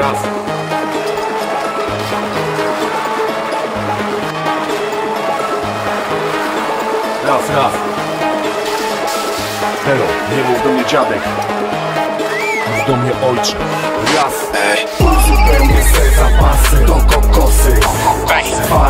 Raz. Raz, raz. Helo, nie mów do mnie dziadek. Mów do mnie ojcze. Raz. Uzupełnię se zapasy do kokosy Falą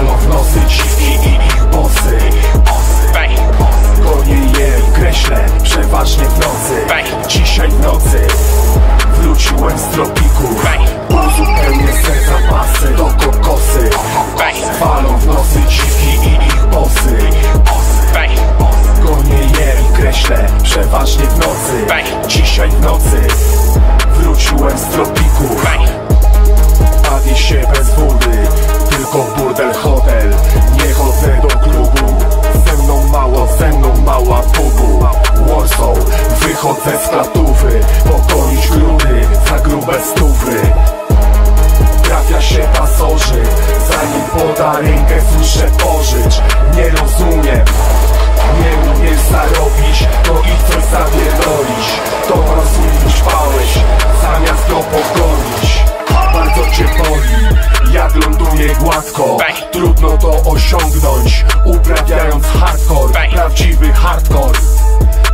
Trudno to osiągnąć, uprawiając hardcore Prawdziwy hardcore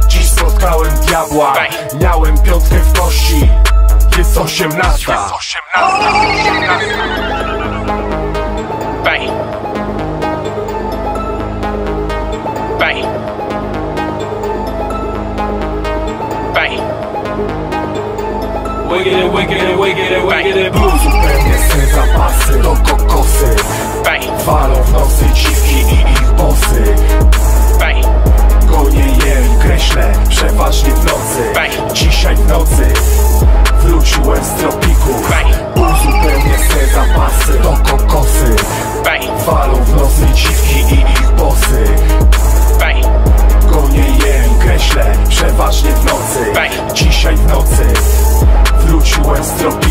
Dziś spotkałem diabła, miałem piątkę w kości Jest osiemnasta Bang. Bang. Bang. Wiggity, wiggity, wiggity, wiggity, boo. Uzupełnię se nocy Bang. Dzisiaj w nocy wróciłem z tropików. Uzupełnię se zapasy do kokosy Bang. Falą w nosy dziwki i ich bosy Bang. Gonię je i kreślę, przeważnie w nocy. Dzisiaj w nocy wróciłem z tropików